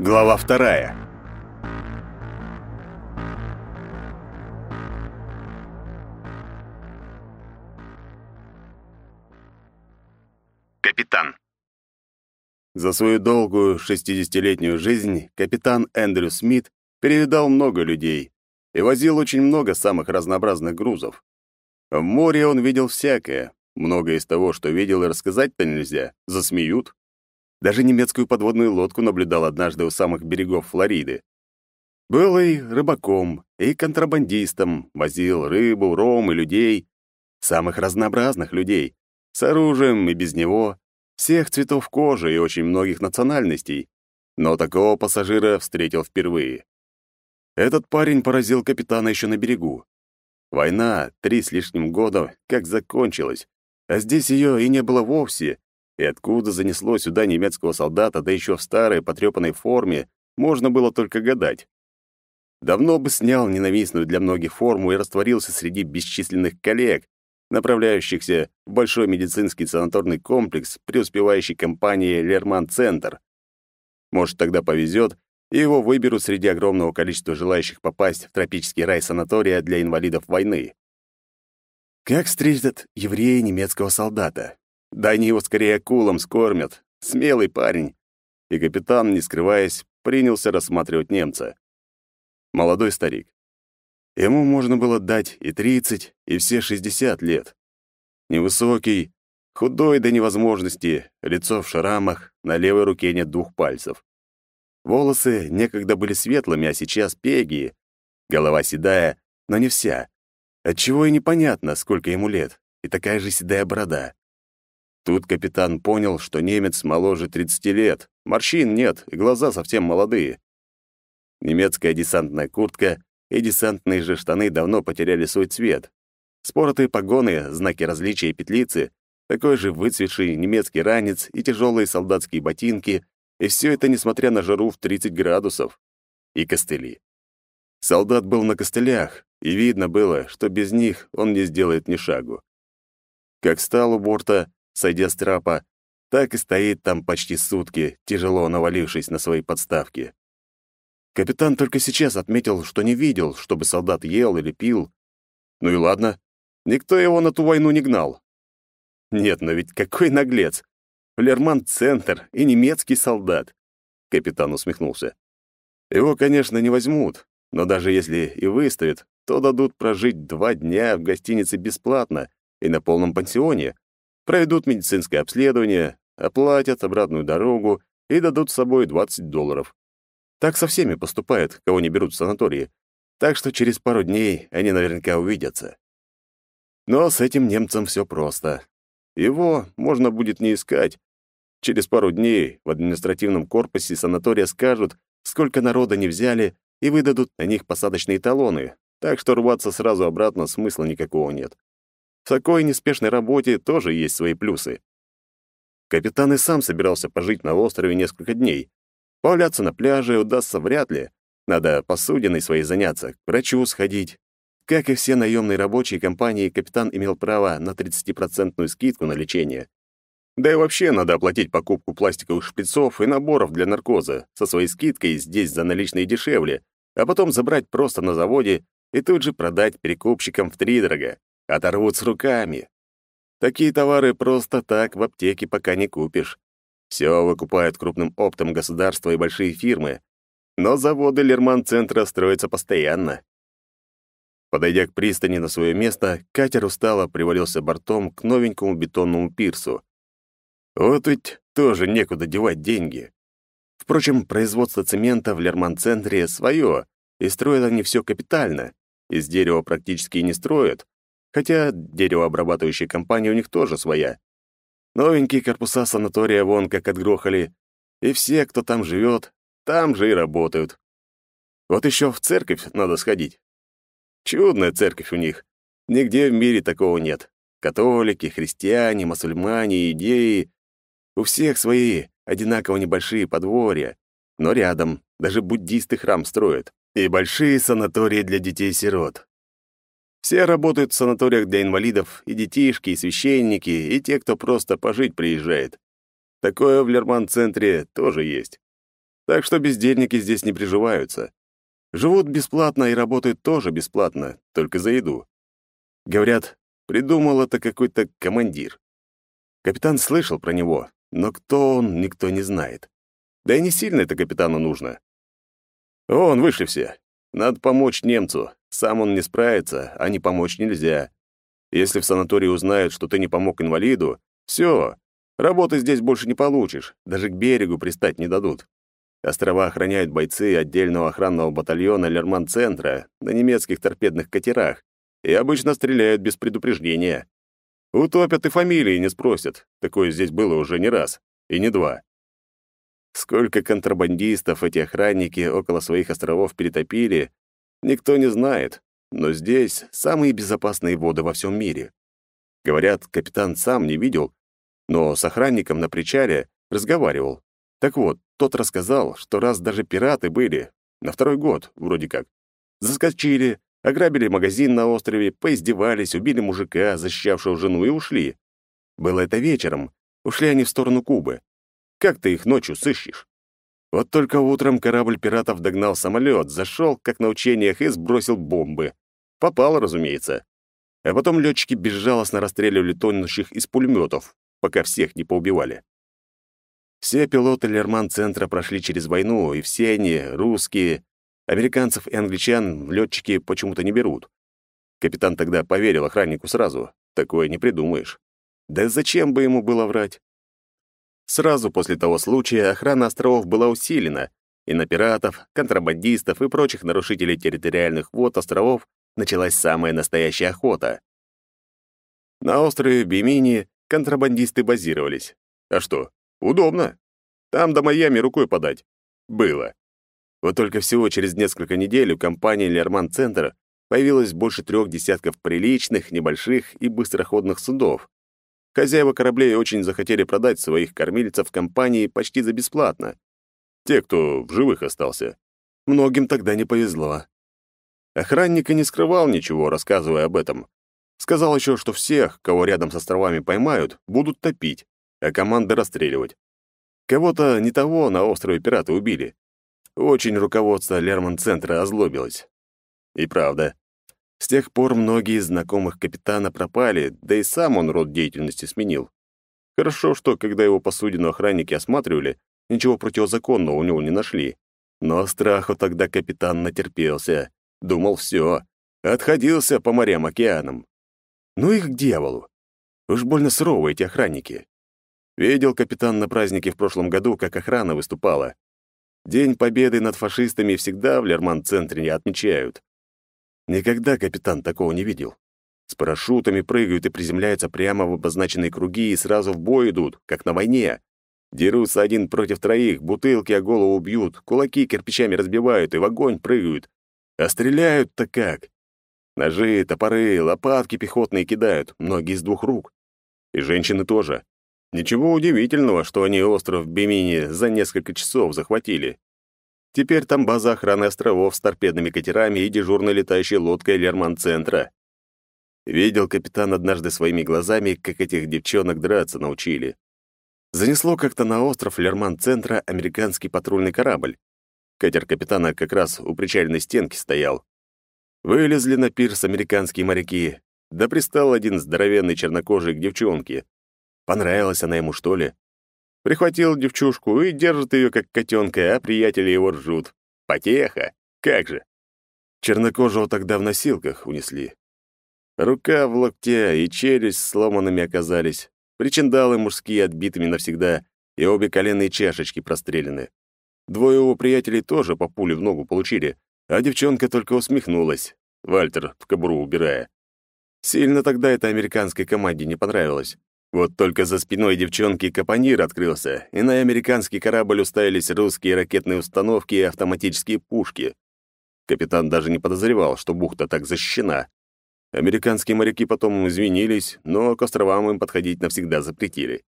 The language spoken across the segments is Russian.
Глава вторая. Капитан. За свою долгую 60-летнюю жизнь капитан Эндрю Смит перевидал много людей и возил очень много самых разнообразных грузов. В море он видел всякое. Многое из того, что видел и рассказать-то нельзя, засмеют. Даже немецкую подводную лодку наблюдал однажды у самых берегов Флориды. Был и рыбаком, и контрабандистом, возил рыбу, ром и людей, самых разнообразных людей, с оружием и без него, всех цветов кожи и очень многих национальностей. Но такого пассажира встретил впервые. Этот парень поразил капитана еще на берегу. Война три с лишним года как закончилась, а здесь ее и не было вовсе, и откуда занесло сюда немецкого солдата, да еще в старой потрепанной форме, можно было только гадать. Давно бы снял ненавистную для многих форму и растворился среди бесчисленных коллег, направляющихся в большой медицинский санаторный комплекс преуспевающей компании «Лерман-центр». Может, тогда повезет, и его выберут среди огромного количества желающих попасть в тропический рай санатория для инвалидов войны. Как встретят евреи немецкого солдата? Да они его скорее акулам скормят. Смелый парень. И капитан, не скрываясь, принялся рассматривать немца. Молодой старик. Ему можно было дать и 30, и все 60 лет. Невысокий, худой до невозможности, лицо в шрамах, на левой руке нет двух пальцев. Волосы некогда были светлыми, а сейчас пегие. Голова седая, но не вся. Отчего и непонятно, сколько ему лет, и такая же седая борода. Тут капитан понял, что немец моложе 30 лет, морщин нет, и глаза совсем молодые. Немецкая десантная куртка и десантные же штаны давно потеряли свой цвет. Споротые погоны, знаки различия и петлицы, такой же выцветший немецкий ранец и тяжелые солдатские ботинки, и все это несмотря на жару в 30 градусов. И костыли. Солдат был на костылях, и видно было, что без них он не сделает ни шагу. Как стал у борта, сойдя с трапа, так и стоит там почти сутки, тяжело навалившись на свои подставки. Капитан только сейчас отметил, что не видел, чтобы солдат ел или пил. Ну и ладно, никто его на ту войну не гнал. Нет, но ведь какой наглец! Флерман-центр и немецкий солдат. Капитан усмехнулся. Его, конечно, не возьмут, но даже если и выставят, то дадут прожить два дня в гостинице бесплатно и на полном пансионе, проведут медицинское обследование, оплатят обратную дорогу и дадут с собой 20 долларов. Так со всеми поступают, кого не берут в санатории. Так что через пару дней они наверняка увидятся. Но с этим немцем все просто. Его можно будет не искать. Через пару дней в административном корпусе санатория скажут, сколько народа не взяли, и выдадут на них посадочные талоны, так что рваться сразу обратно смысла никакого нет. В такой неспешной работе тоже есть свои плюсы. Капитан и сам собирался пожить на острове несколько дней. Поваляться на пляже удастся вряд ли. Надо посудиной своей заняться, к врачу сходить. Как и все наемные рабочие компании, капитан имел право на 30% скидку на лечение. Да и вообще надо оплатить покупку пластиковых шприцов и наборов для наркоза. Со своей скидкой здесь за наличные дешевле, а потом забрать просто на заводе и тут же продать перекупщикам втридорога. Оторвут с руками. Такие товары просто так в аптеке пока не купишь. Все выкупают крупным оптом государства и большие фирмы. Но заводы Лерман-центра строятся постоянно. Подойдя к пристани на свое место, катер устало привалился бортом к новенькому бетонному пирсу. Вот ведь тоже некуда девать деньги. Впрочем, производство цемента в Лерман-центре свое, и строят они все капитально. Из дерева практически не строят, Хотя деревообрабатывающая компания у них тоже своя. Новенькие корпуса санатория вон как отгрохали, и все, кто там живет, там же и работают. Вот еще в церковь надо сходить. Чудная церковь у них. Нигде в мире такого нет. Католики, христиане, мусульмане, идеи. У всех свои одинаково небольшие подворья, но рядом даже буддисты храм строят. И большие санатории для детей-сирот. Все работают в санаториях для инвалидов, и детишки, и священники, и те, кто просто пожить приезжает. Такое в Лерман-центре тоже есть. Так что бездельники здесь не приживаются. Живут бесплатно и работают тоже бесплатно, только за еду. Говорят, придумал это какой-то командир. Капитан слышал про него, но кто он, никто не знает. Да и не сильно это капитану нужно. Вон, вышли все. Надо помочь немцу. Сам он не справится, а не помочь нельзя. Если в санатории узнают, что ты не помог инвалиду, все, работы здесь больше не получишь, даже к берегу пристать не дадут. Острова охраняют бойцы отдельного охранного батальона Лерман-центра на немецких торпедных катерах и обычно стреляют без предупреждения. Утопят и фамилии не спросят. Такое здесь было уже не раз, и не два. Сколько контрабандистов эти охранники около своих островов перетопили, никто не знает, но здесь самые безопасные воды во всем мире. Говорят, капитан сам не видел, но с охранником на причале разговаривал. Так вот, тот рассказал, что раз даже пираты были, на второй год, вроде как, заскочили, ограбили магазин на острове, поиздевались, убили мужика, защищавшего жену, и ушли. Было это вечером. Ушли они в сторону Кубы. Как ты их ночью сыщешь? Вот только утром корабль пиратов догнал самолет, зашел, как на учениях, и сбросил бомбы. Попал, разумеется. А потом летчики безжалостно расстреливали тонущих из пулеметов, пока всех не поубивали. Все пилоты Лерман-центра прошли через войну, и все они русские. Американцев и англичан летчики почему-то не берут. Капитан тогда поверил охраннику сразу. Такое не придумаешь. Да зачем бы ему было врать? Сразу после того случая охрана островов была усилена, и на пиратов, контрабандистов и прочих нарушителей территориальных вод островов началась самая настоящая охота. На острове Бимини контрабандисты базировались. А что, удобно. Там до Майами рукой подать. Было. Вот только всего через несколько недель у компании «Лерман Центр» появилось больше трех десятков приличных, небольших и быстроходных судов. Хозяева кораблей очень захотели продать своих кормильцев компании почти за бесплатно. Те, кто в живых остался. Многим тогда не повезло. Охранник и не скрывал ничего, рассказывая об этом. Сказал еще, что всех, кого рядом с островами поймают, будут топить, а команды расстреливать. Кого-то не того на острове пираты убили. Очень руководство Лерман-центра озлобилось. И правда. С тех пор многие из знакомых капитана пропали, да и сам он род деятельности сменил. Хорошо, что, когда его посудину охранники осматривали, ничего противозаконного у него не нашли. Но страху тогда капитан натерпелся. Думал, все. Отходился по морям-океанам. Ну их к дьяволу. Уж больно суровые эти охранники. Видел капитан на празднике в прошлом году, как охрана выступала. День победы над фашистами всегда в Лерман-центре отмечают. Никогда капитан такого не видел. С парашютами прыгают и приземляются прямо в обозначенные круги и сразу в бой идут, как на войне. Дерутся один против троих, бутылки о голову бьют, кулаки кирпичами разбивают и в огонь прыгают. А стреляют-то как? Ножи, топоры, лопатки пехотные кидают, многие из двух рук. И женщины тоже. Ничего удивительного, что они остров Бемини за несколько часов захватили. Теперь там база охраны островов с торпедными катерами и дежурной летающей лодкой Лерман-центра. Видел капитан однажды своими глазами, как этих девчонок драться научили. Занесло как-то на остров Лерман-центра американский патрульный корабль. Катер капитана как раз у причальной стенки стоял. Вылезли на пирс американские моряки. Да пристал один здоровенный чернокожий к девчонке. Понравилась она ему, что ли? Прихватил девчушку и держит ее как котенка, а приятели его ржут. Потеха! Как же! Чернокожего тогда в носилках унесли. Рука в локте и челюсть сломанными оказались. Причиндалы мужские отбитыми навсегда, и обе коленные чашечки прострелены. Двое его приятелей тоже по пуле в ногу получили, а девчонка только усмехнулась, Вальтер в кобуру убирая. Сильно тогда это американской команде не понравилось. Вот только за спиной девчонки капонир открылся, и на американский корабль уставились русские ракетные установки и автоматические пушки. Капитан даже не подозревал, что бухта так защищена. Американские моряки потом извинились, но к островам им подходить навсегда запретили.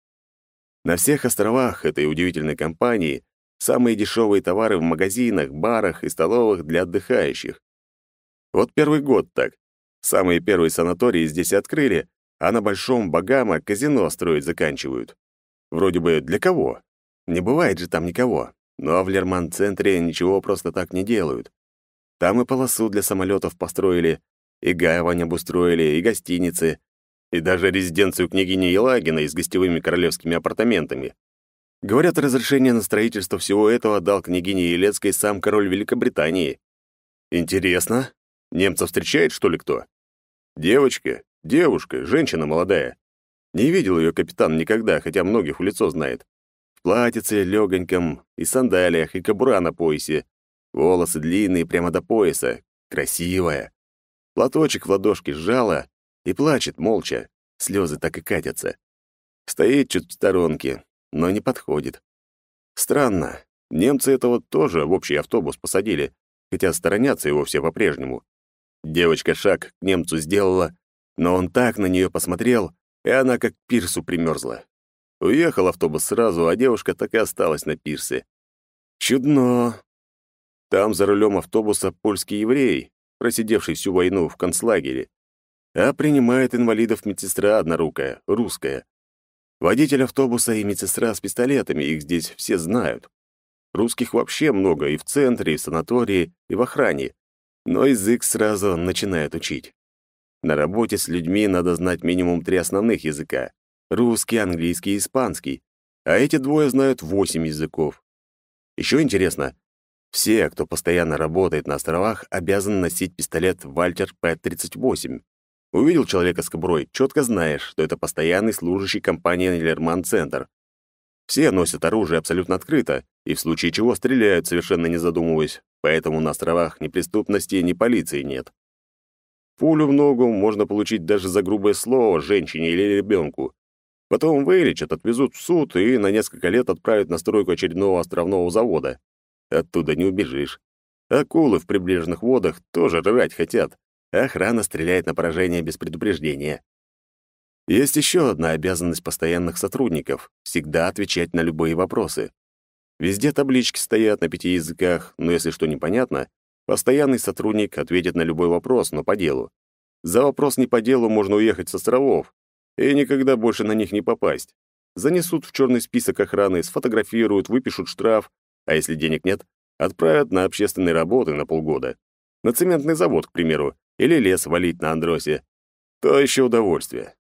На всех островах этой удивительной компании Самые дешевые товары в магазинах, барах и столовых для отдыхающих. Вот первый год так. Самые первые санатории здесь открыли, а на Большом Багама казино строить заканчивают. Вроде бы для кого? Не бывает же там никого. но в Лерман-центре ничего просто так не делают. Там и полосу для самолетов построили, и гавань обустроили, и гостиницы, и даже резиденцию княгини Елагиной с гостевыми королевскими апартаментами. Говорят, разрешение на строительство всего этого дал княгине Елецкой сам король Великобритании. Интересно, немца встречает, что ли, кто? Девочка, девушка, женщина молодая. Не видел ее капитан никогда, хотя многих в лицо знает. В платьице легоньком, и сандалиях, и кобура на поясе. Волосы длинные прямо до пояса. Красивая. Платочек в ладошке сжала и плачет молча. Слезы так и катятся. Стоит чуть в сторонке, но не подходит. Странно. Немцы этого тоже в общий автобус посадили, хотя сторонятся его все по-прежнему. Девочка шаг к немцу сделала, но он так на нее посмотрел, и она как к пирсу примерзла. Уехал автобус сразу, а девушка так и осталась на пирсе. Чудно. Там за рулем автобуса польский еврей, просидевший всю войну в концлагере. А принимает инвалидов медсестра однорукая, русская. Водитель автобуса и медсестра с пистолетами, их здесь все знают. Русских вообще много и в центре, и в санатории, и в охране. Но язык сразу начинает учить. На работе с людьми надо знать минимум три основных языка — русский, английский и испанский. А эти двое знают восемь языков. Еще интересно, все, кто постоянно работает на островах, обязаны носить пистолет «Вальтер П-38». Увидел человека с кобурой, четко знаешь, что это постоянный служащий компании «Лерман Центр». Все носят оружие абсолютно открыто, и в случае чего стреляют, совершенно не задумываясь, поэтому на островах ни преступности, ни полиции нет. Пулю в ногу можно получить даже за грубое слово женщине или ребенку. Потом вылечат, отвезут в суд и на несколько лет отправят на стройку очередного островного завода. Оттуда не убежишь. Акулы в прибрежных водах тоже рвать хотят, Охрана стреляет на поражение без предупреждения. Есть еще одна обязанность постоянных сотрудников — всегда отвечать на любые вопросы. Везде таблички стоят на пяти языках, но если что непонятно, постоянный сотрудник ответит на любой вопрос, но по делу. За вопрос не по делу можно уехать с островов, и никогда больше на них не попасть. Занесут в черный список охраны, сфотографируют, выпишут штраф, а если денег нет, отправят на общественные работы на полгода. На цементный завод, к примеру, или лес валить на Андросе. То еще удовольствие.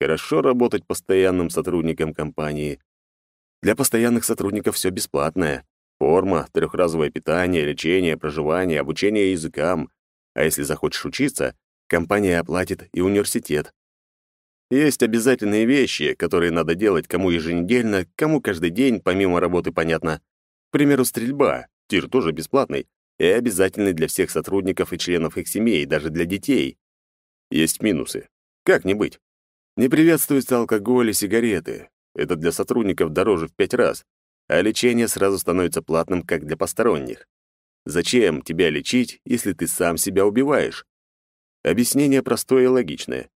Хорошо работать постоянным сотрудником компании. Для постоянных сотрудников все бесплатное. Форма, трехразовое питание, лечение, проживание, обучение языкам. А если захочешь учиться, компания оплатит и университет. Есть обязательные вещи, которые надо делать кому еженедельно, кому каждый день, помимо работы, понятно. К примеру, стрельба. Тир тоже бесплатный и обязательный для всех сотрудников и членов их семей, даже для детей. Есть минусы. Как не быть? Не приветствуется алкоголь и сигареты. Это для сотрудников дороже в пять раз, а лечение сразу становится платным, как для посторонних. Зачем тебя лечить, если ты сам себя убиваешь? Объяснение простое и логичное.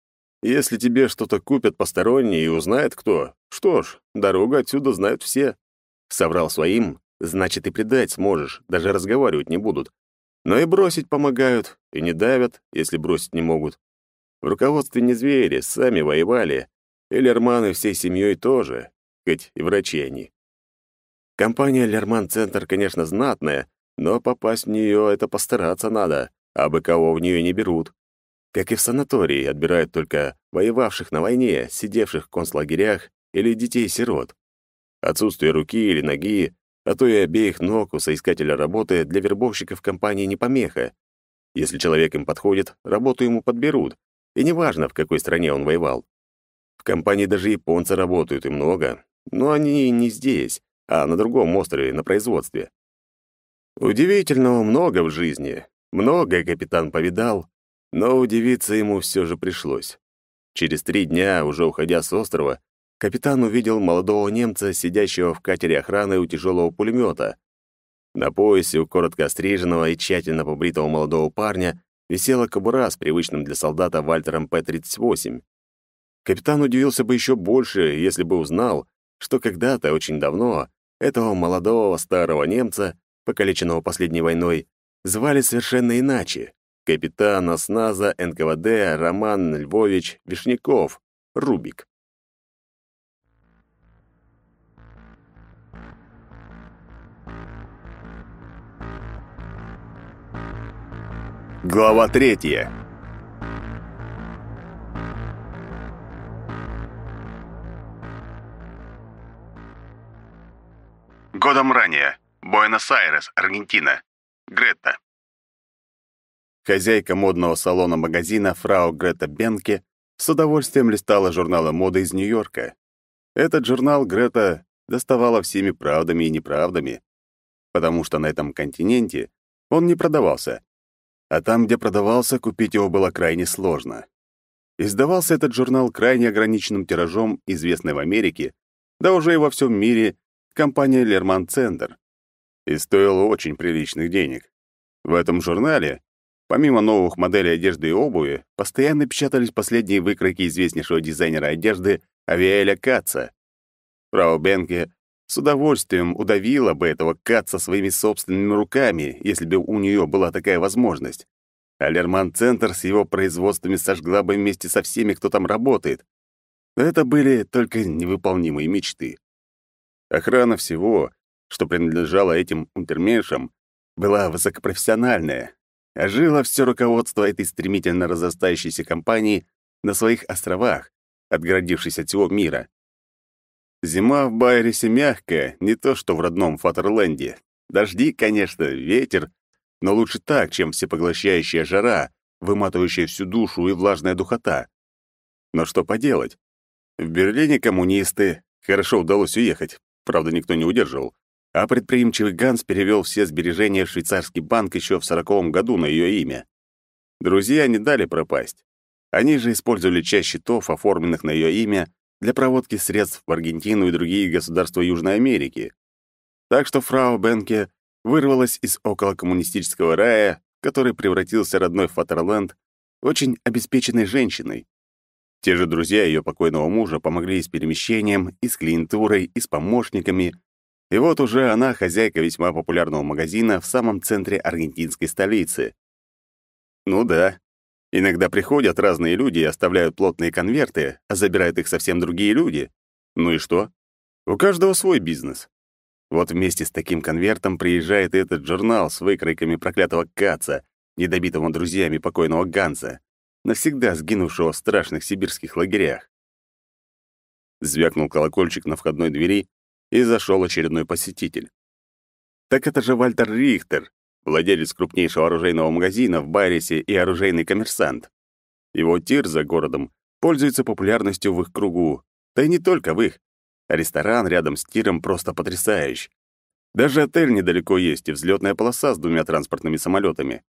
Если тебе что-то купят посторонние и узнает кто, что ж, дорогу отсюда знают все. Соврал своим, значит, и предать сможешь, даже разговаривать не будут. Но и бросить помогают, и не давят, если бросить не могут. В руководстве не звери, сами воевали. И Лерманы всей семьей тоже, хоть и врачи они. Компания Лерман-центр, конечно, знатная, но попасть в нее — это постараться надо, а бы кого в нее не берут. Как и в санатории, отбирают только воевавших на войне, сидевших в концлагерях или детей-сирот. Отсутствие руки или ноги а то и обеих ног у соискателя работы для вербовщиков компании не помеха. Если человек им подходит, работу ему подберут, и неважно, в какой стране он воевал. В компании даже японцы работают и много, но они не здесь, а на другом острове, на производстве. Удивительного много в жизни, многое капитан повидал, но удивиться ему все же пришлось. Через три дня, уже уходя с острова, капитан увидел молодого немца, сидящего в катере охраны у тяжелого пулемета. На поясе у коротко остриженного и тщательно побритого молодого парня висела кобура с привычным для солдата Вальтером П-38. Капитан удивился бы еще больше, если бы узнал, что когда-то, очень давно, этого молодого старого немца, покалеченного последней войной, звали совершенно иначе. Капитан осназа НКВД Роман Львович Вишняков, Рубик. Глава третья. Годом ранее. Буэнос-Айрес, Аргентина. Гретта. Хозяйка модного салона магазина фрау Грета Бенке с удовольствием листала журналы моды из Нью-Йорка. Этот журнал Грета доставала всеми правдами и неправдами, потому что на этом континенте он не продавался, а там, где продавался, купить его было крайне сложно. Издавался этот журнал крайне ограниченным тиражом, известной в Америке, да уже и во всем мире, компания Лерман Центр, и стоил очень приличных денег. В этом журнале, помимо новых моделей одежды и обуви, постоянно печатались последние выкройки известнейшего дизайнера одежды Авиэля Каца. Фрау Бенке с удовольствием удавила бы этого Каца своими собственными руками, если бы у нее была такая возможность. А Лерман-центр с его производствами сожгла бы вместе со всеми, кто там работает. это были только невыполнимые мечты. Охрана всего, что принадлежало этим унтерменшам, была высокопрофессиональная, а жило все руководство этой стремительно разрастающейся компании на своих островах, отгородившись от всего мира. Зима в Байресе мягкая, не то что в родном Фатерленде. Дожди, конечно, ветер, но лучше так, чем всепоглощающая жара, выматывающая всю душу и влажная духота. Но что поделать? В Берлине коммунисты, хорошо удалось уехать, правда, никто не удерживал, а предприимчивый Ганс перевел все сбережения в швейцарский банк еще в сороковом году на ее имя. Друзья не дали пропасть. Они же использовали часть счетов, оформленных на ее имя, для проводки средств в Аргентину и другие государства Южной Америки. Так что фрау Бенке вырвалась из околокоммунистического рая, который превратился родной Фатерленд, очень обеспеченной женщиной. Те же друзья ее покойного мужа помогли и с перемещением, и с клиентурой, и с помощниками. И вот уже она хозяйка весьма популярного магазина в самом центре аргентинской столицы. Ну да, иногда приходят разные люди и оставляют плотные конверты, а забирают их совсем другие люди. Ну и что? У каждого свой бизнес. Вот вместе с таким конвертом приезжает этот журнал с выкройками проклятого Каца, недобитого друзьями покойного Ганса, навсегда сгинувшего в страшных сибирских лагерях. Звякнул колокольчик на входной двери, и зашел очередной посетитель. Так это же Вальтер Рихтер, владелец крупнейшего оружейного магазина в Байресе и оружейный коммерсант. Его тир за городом пользуется популярностью в их кругу, да и не только в их. Ресторан рядом с тиром просто потрясающий. Даже отель недалеко есть и взлетная полоса с двумя транспортными самолетами.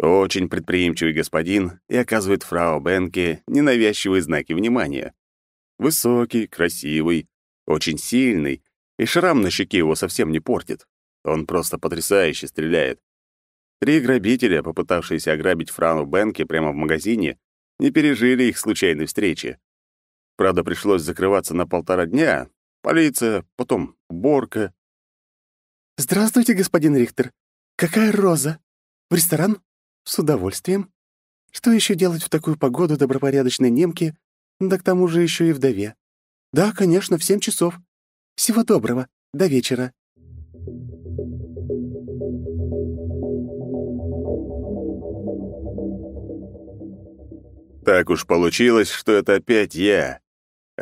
Очень предприимчивый господин и оказывает фрау Бенке ненавязчивые знаки внимания. Высокий, красивый, очень сильный, и шрам на щеке его совсем не портит. Он просто потрясающе стреляет. Три грабителя, попытавшиеся ограбить фрау Бенке прямо в магазине, не пережили их случайной встречи. Правда, пришлось закрываться на полтора дня. Полиция, потом уборка. «Здравствуйте, господин Рихтер. Какая роза? В ресторан? С удовольствием. Что еще делать в такую погоду добропорядочной немке, да к тому же еще и вдове? Да, конечно, в семь часов. Всего доброго. До вечера». Так уж получилось, что это опять я,